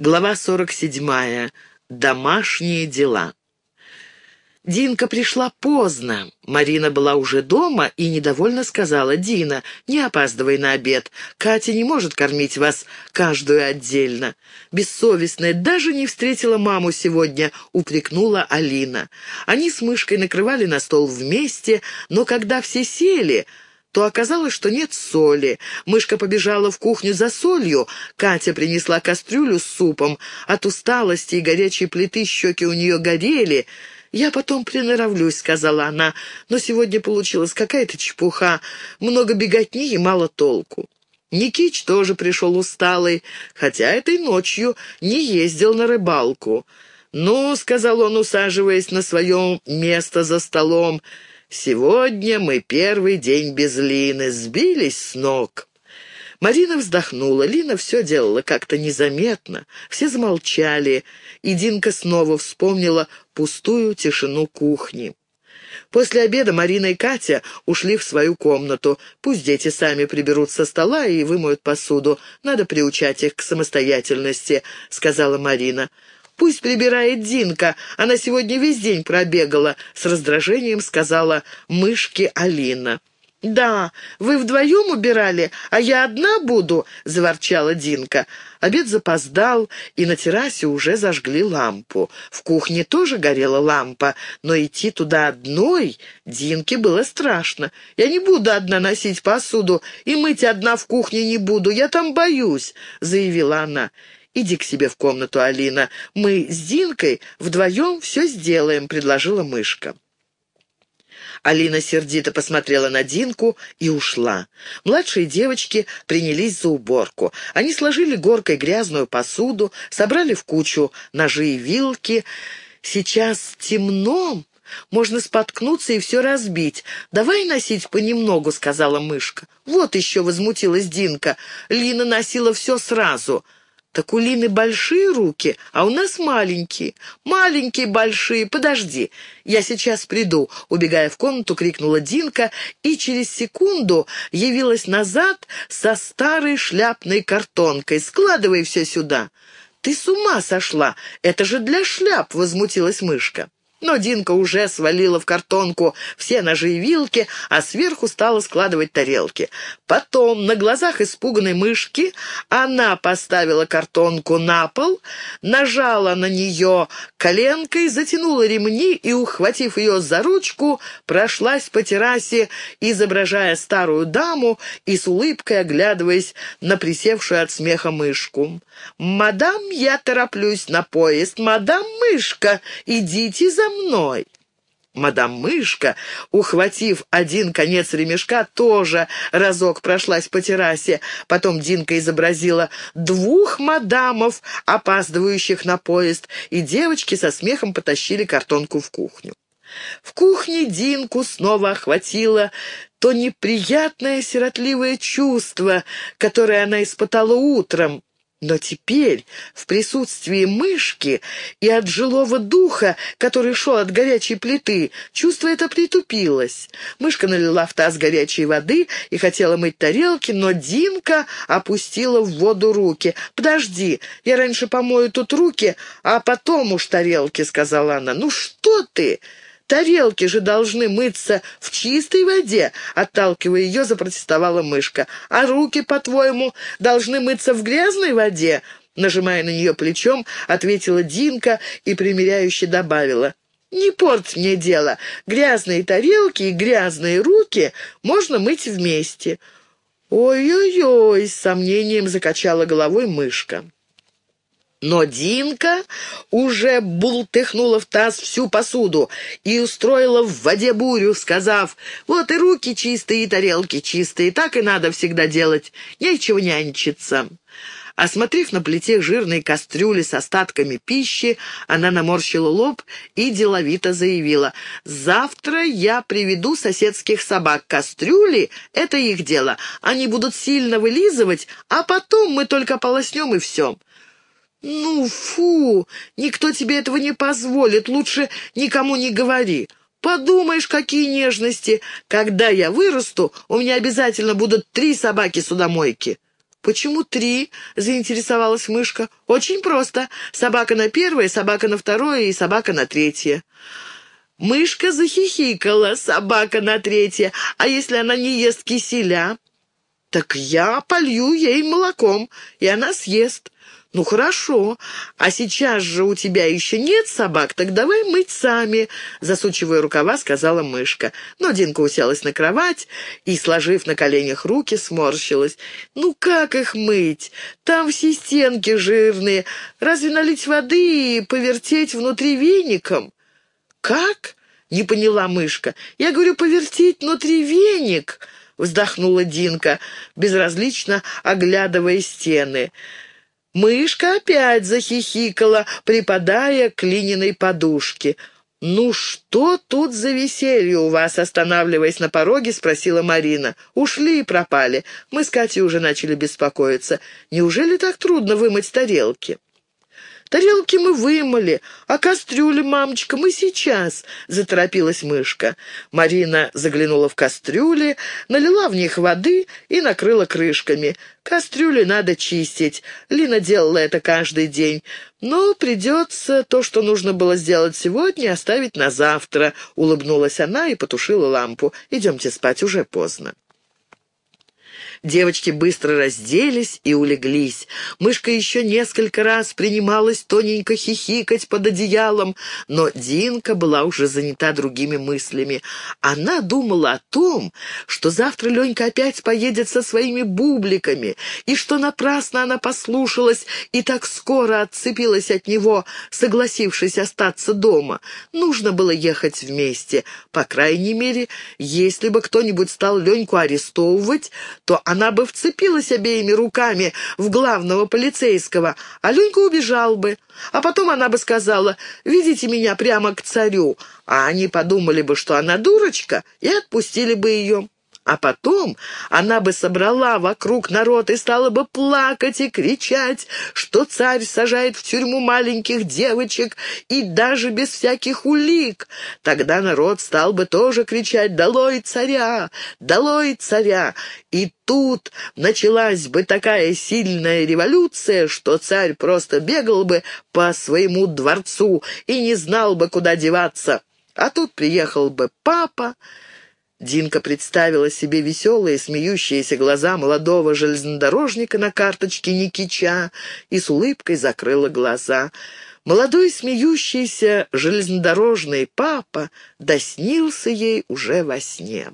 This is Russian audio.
Глава 47. Домашние дела. Динка пришла поздно. Марина была уже дома и недовольно сказала, «Дина, не опаздывай на обед. Катя не может кормить вас каждую отдельно». Бессовестная даже не встретила маму сегодня, упрекнула Алина. Они с мышкой накрывали на стол вместе, но когда все сели то оказалось, что нет соли. Мышка побежала в кухню за солью, Катя принесла кастрюлю с супом. От усталости и горячей плиты щеки у нее горели. «Я потом приноровлюсь», — сказала она, — «но сегодня получилась какая-то чепуха, много беготни и мало толку». Никич тоже пришел усталый, хотя этой ночью не ездил на рыбалку. «Ну», — сказал он, усаживаясь на свое место за столом, — Сегодня мы первый день без Лины, сбились с ног». Марина вздохнула. Лина все делала как-то незаметно. Все замолчали, и Динка снова вспомнила пустую тишину кухни. После обеда Марина и Катя ушли в свою комнату. Пусть дети сами приберут со стола и вымоют посуду. Надо приучать их к самостоятельности», — сказала Марина. Пусть прибирает Динка, она сегодня весь день пробегала», — с раздражением сказала мышке Алина. «Да, вы вдвоем убирали, а я одна буду», — заворчала Динка. Обед запоздал, и на террасе уже зажгли лампу. В кухне тоже горела лампа, но идти туда одной Динке было страшно. «Я не буду одна носить посуду, и мыть одна в кухне не буду, я там боюсь», — заявила она. «Иди к себе в комнату, Алина. Мы с Динкой вдвоем все сделаем», — предложила мышка. Алина сердито посмотрела на Динку и ушла. Младшие девочки принялись за уборку. Они сложили горкой грязную посуду, собрали в кучу ножи и вилки. «Сейчас темно, можно споткнуться и все разбить. Давай носить понемногу», — сказала мышка. «Вот еще», — возмутилась Динка. «Лина носила все сразу». «Так у Лины большие руки, а у нас маленькие. Маленькие, большие, подожди. Я сейчас приду», — убегая в комнату, крикнула Динка, и через секунду явилась назад со старой шляпной картонкой. «Складывай все сюда». «Ты с ума сошла! Это же для шляп!» — возмутилась мышка. Но Динка уже свалила в картонку все ножи и вилки, а сверху стала складывать тарелки. Потом, на глазах испуганной мышки, она поставила картонку на пол, нажала на нее коленкой, затянула ремни и, ухватив ее за ручку, прошлась по террасе, изображая старую даму и с улыбкой оглядываясь на присевшую от смеха мышку. «Мадам, я тороплюсь на поезд. Мадам Мышка, идите за мной!» Мадам Мышка, ухватив один конец ремешка, тоже разок прошлась по террасе. Потом Динка изобразила двух мадамов, опаздывающих на поезд, и девочки со смехом потащили картонку в кухню. В кухне Динку снова охватило то неприятное сиротливое чувство, которое она испытала утром, но теперь, в присутствии мышки и от жилого духа, который шел от горячей плиты, чувство это притупилось. Мышка налила в таз горячей воды и хотела мыть тарелки, но Динка опустила в воду руки. «Подожди, я раньше помою тут руки, а потом уж тарелки», — сказала она. «Ну что ты?» Тарелки же должны мыться в чистой воде, отталкивая ее, запротестовала мышка. А руки, по-твоему, должны мыться в грязной воде? Нажимая на нее плечом, ответила Динка и примиряюще добавила. «Не порть мне дело. Грязные тарелки и грязные руки можно мыть вместе». «Ой-ой-ой!» — с сомнением закачала головой мышка. Но Динка уже бултыхнула в таз всю посуду и устроила в воде бурю, сказав, «Вот и руки чистые, и тарелки чистые, так и надо всегда делать, нечего нянчиться». Осмотрев на плите жирные кастрюли с остатками пищи, она наморщила лоб и деловито заявила, «Завтра я приведу соседских собак. Кастрюли — это их дело. Они будут сильно вылизывать, а потом мы только полоснем и все». «Ну, фу! Никто тебе этого не позволит. Лучше никому не говори. Подумаешь, какие нежности! Когда я вырасту, у меня обязательно будут три собаки-судомойки». «Почему три?» — заинтересовалась мышка. «Очень просто. Собака на первое, собака на второе и собака на третье». Мышка захихикала, собака на третье. «А если она не ест киселя?» «Так я полью ей молоком, и она съест». «Ну хорошо, а сейчас же у тебя еще нет собак, так давай мыть сами», — засучивая рукава, сказала мышка. Но Динка уселась на кровать и, сложив на коленях руки, сморщилась. «Ну как их мыть? Там все стенки жирные. Разве налить воды и повертеть внутри веником?» «Как?» — не поняла мышка. «Я говорю, повертеть внутри веник», — вздохнула Динка, безразлично оглядывая стены. Мышка опять захихикала, припадая к Лининой подушке. «Ну что тут за веселье у вас?» Останавливаясь на пороге, спросила Марина. «Ушли и пропали. Мы с Катей уже начали беспокоиться. Неужели так трудно вымыть тарелки?» Тарелки мы вымыли, а кастрюли, мамочка, мы сейчас», — заторопилась мышка. Марина заглянула в кастрюли, налила в них воды и накрыла крышками. «Кастрюли надо чистить. Лина делала это каждый день. Но придется то, что нужно было сделать сегодня, оставить на завтра», — улыбнулась она и потушила лампу. «Идемте спать, уже поздно». Девочки быстро разделись и улеглись. Мышка еще несколько раз принималась тоненько хихикать под одеялом, но Динка была уже занята другими мыслями. Она думала о том, что завтра Ленька опять поедет со своими бубликами, и что напрасно она послушалась и так скоро отцепилась от него, согласившись остаться дома. Нужно было ехать вместе. По крайней мере, если бы кто-нибудь стал Леньку арестовывать, то она бы вцепилась обеими руками в главного полицейского, а Ленька убежал бы. А потом она бы сказала «Ведите меня прямо к царю», а они подумали бы, что она дурочка, и отпустили бы ее. А потом она бы собрала вокруг народ и стала бы плакать и кричать, что царь сажает в тюрьму маленьких девочек и даже без всяких улик. Тогда народ стал бы тоже кричать «Долой царя! Долой царя!» И тут началась бы такая сильная революция, что царь просто бегал бы по своему дворцу и не знал бы, куда деваться. А тут приехал бы папа, Динка представила себе веселые, смеющиеся глаза молодого железнодорожника на карточке Никича и с улыбкой закрыла глаза. Молодой смеющийся железнодорожный папа доснился ей уже во сне.